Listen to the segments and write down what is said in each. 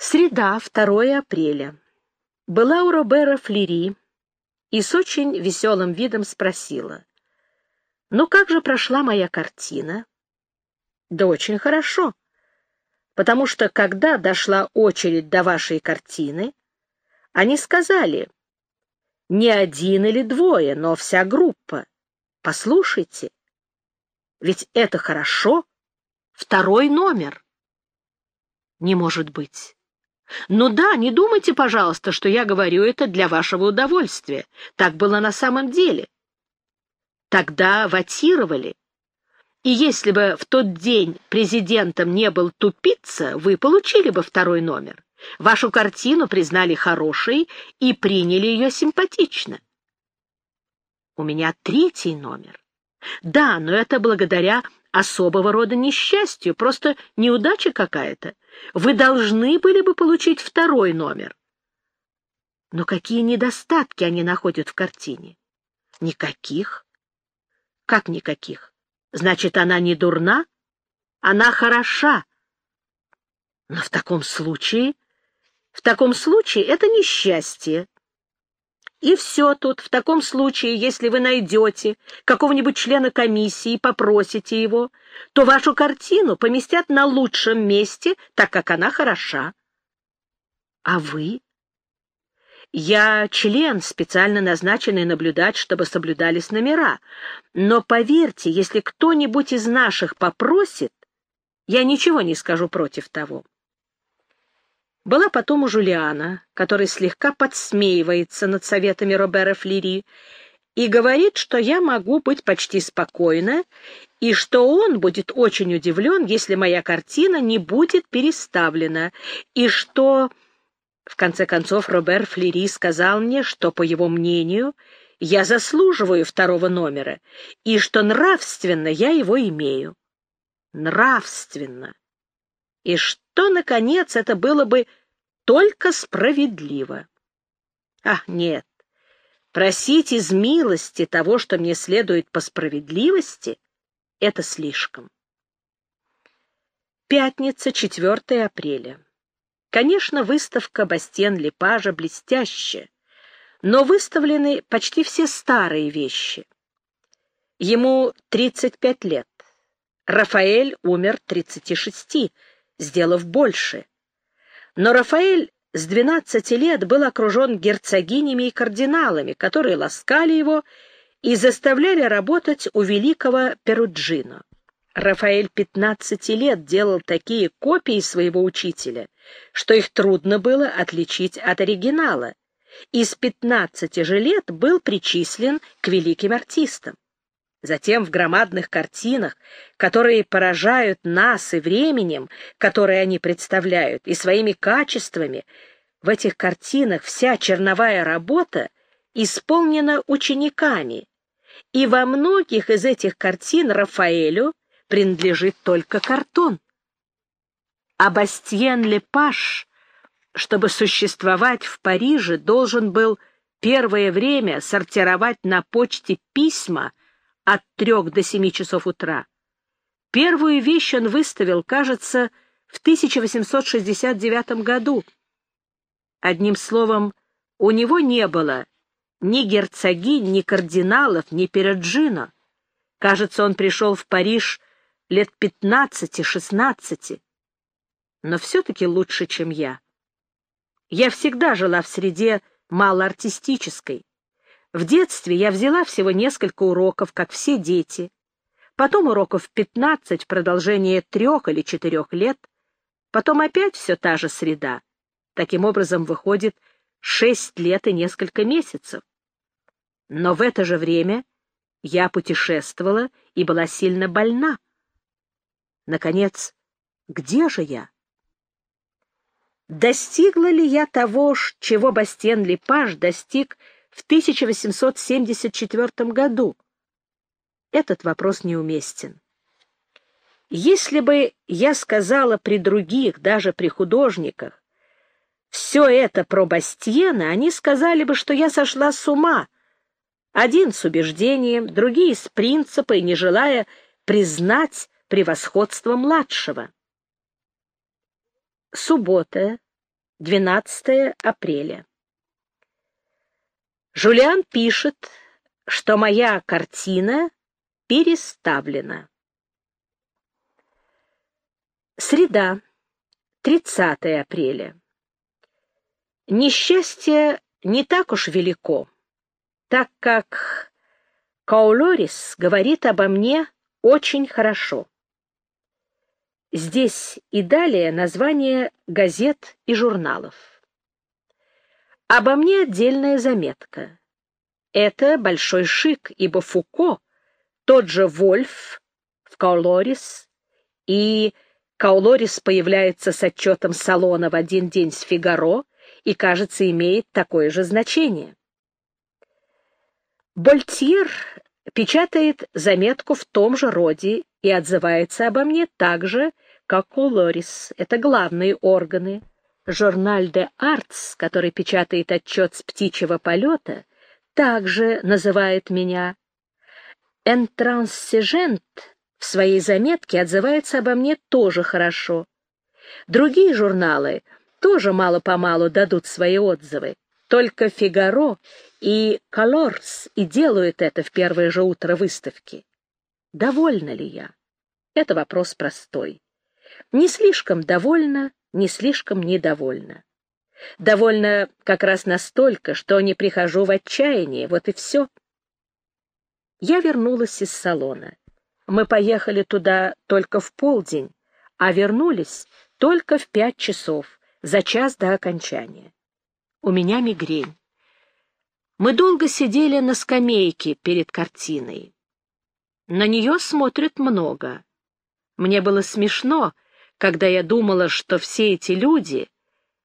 Среда, 2 апреля. Была у Робера Флери и с очень веселым видом спросила. «Ну как же прошла моя картина?» «Да очень хорошо, потому что, когда дошла очередь до вашей картины, они сказали, не один или двое, но вся группа. Послушайте, ведь это хорошо, второй номер». «Не может быть». Ну да, не думайте, пожалуйста, что я говорю это для вашего удовольствия. Так было на самом деле. Тогда ватировали. И если бы в тот день президентом не был тупица, вы получили бы второй номер. Вашу картину признали хорошей и приняли ее симпатично. У меня третий номер. Да, но это благодаря особого рода несчастью, просто неудача какая-то. Вы должны были бы получить второй номер. Но какие недостатки они находят в картине? Никаких. Как никаких? Значит, она не дурна? Она хороша. Но в таком случае... В таком случае это несчастье. И все тут, в таком случае, если вы найдете какого-нибудь члена комиссии и попросите его, то вашу картину поместят на лучшем месте, так как она хороша. А вы? Я член, специально назначенный наблюдать, чтобы соблюдались номера. Но поверьте, если кто-нибудь из наших попросит, я ничего не скажу против того. Была потом у Жулиана, который слегка подсмеивается над советами Робера Флери и говорит, что я могу быть почти спокойна и что он будет очень удивлен, если моя картина не будет переставлена, и что... В конце концов, Робер Флери сказал мне, что, по его мнению, я заслуживаю второго номера, и что нравственно я его имею. Нравственно. И что, наконец, это было бы только справедливо. Ах, нет, просить из милости того, что мне следует по справедливости, это слишком. Пятница, 4 апреля. Конечно, выставка Бастен Лепажа блестящая, но выставлены почти все старые вещи. Ему 35 лет. Рафаэль умер 36, сделав больше. Но Рафаэль с 12 лет был окружен герцогинями и кардиналами, которые ласкали его и заставляли работать у великого Перуджино. Рафаэль 15 лет делал такие копии своего учителя, что их трудно было отличить от оригинала, и с 15 же лет был причислен к великим артистам. Затем в громадных картинах, которые поражают нас и временем, которое они представляют, и своими качествами, в этих картинах вся черновая работа исполнена учениками, и во многих из этих картин Рафаэлю принадлежит только картон. А Бастьен Лепаш, чтобы существовать в Париже, должен был первое время сортировать на почте письма, от трех до семи часов утра. Первую вещь он выставил, кажется, в 1869 году. Одним словом, у него не было ни герцогинь, ни кардиналов, ни Переджино. Кажется, он пришел в Париж лет пятнадцати-шестнадцати. Но все-таки лучше, чем я. Я всегда жила в среде малоартистической. В детстве я взяла всего несколько уроков, как все дети. Потом уроков пятнадцать в продолжение трех или четырех лет. Потом опять все та же среда. Таким образом, выходит шесть лет и несколько месяцев. Но в это же время я путешествовала и была сильно больна. Наконец, где же я? Достигла ли я того, чего Бастен Лепаж достиг в 1874 году? Этот вопрос неуместен. Если бы я сказала при других, даже при художниках, все это про Бастьена, они сказали бы, что я сошла с ума, один с убеждением, другие с принципа и не желая признать превосходство младшего. Суббота, 12 апреля. Жулиан пишет, что моя картина переставлена. Среда, 30 апреля. Несчастье не так уж велико, так как Каулорис говорит обо мне очень хорошо. Здесь и далее название газет и журналов. Обо мне отдельная заметка. Это большой шик, ибо Фуко, тот же Вольф в Каулорис и Каулорис появляется с отчетом салона в один день с Фигаро и, кажется, имеет такое же значение. Больтьер печатает заметку в том же роде и отзывается обо мне так же, как Каулорис. Это главные органы. Журналь де Артс, который печатает отчет с птичьего полета, также называет меня. Энтрансижент в своей заметке отзывается обо мне тоже хорошо. Другие журналы тоже мало-помалу дадут свои отзывы. Только «Фигаро» и «Колорс» и делают это в первое же утро выставки. Довольна ли я? Это вопрос простой. Не слишком довольна, не слишком недовольна. Довольна как раз настолько, что не прихожу в отчаяние, вот и все. Я вернулась из салона. Мы поехали туда только в полдень, а вернулись только в пять часов, за час до окончания. У меня мигрень. Мы долго сидели на скамейке перед картиной. На нее смотрят много. Мне было смешно, когда я думала, что все эти люди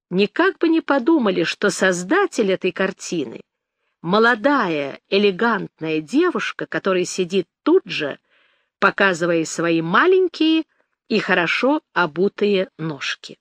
никак бы не подумали, что создатель этой картины — молодая, элегантная девушка, которая сидит тут же, показывая свои маленькие и хорошо обутые ножки.